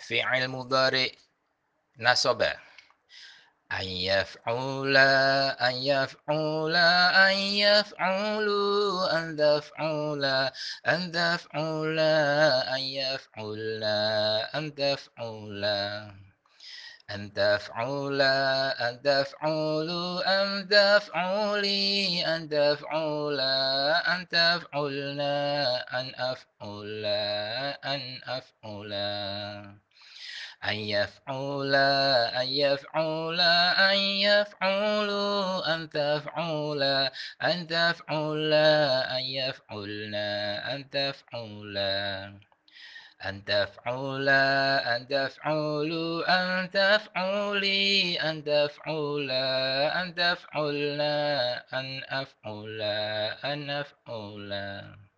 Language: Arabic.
فعل مضارع نصب. أن يفعل أن يفعل أن يفعل أن تفعل أن تفعل أن يفعل أن تفعل أن تفعل أن تفعل أن تفعلي أن تفعل أن تفعلنا أن أفعل أن أفعل. أن يفعل أن يفعل أن يفعل أن تفعل أن تفعل أن يفعلنا أن تفعل أن تفعل أن تفعل أن تفعلي أن تفعل أن تفعلنا أن أفعل أن أفعل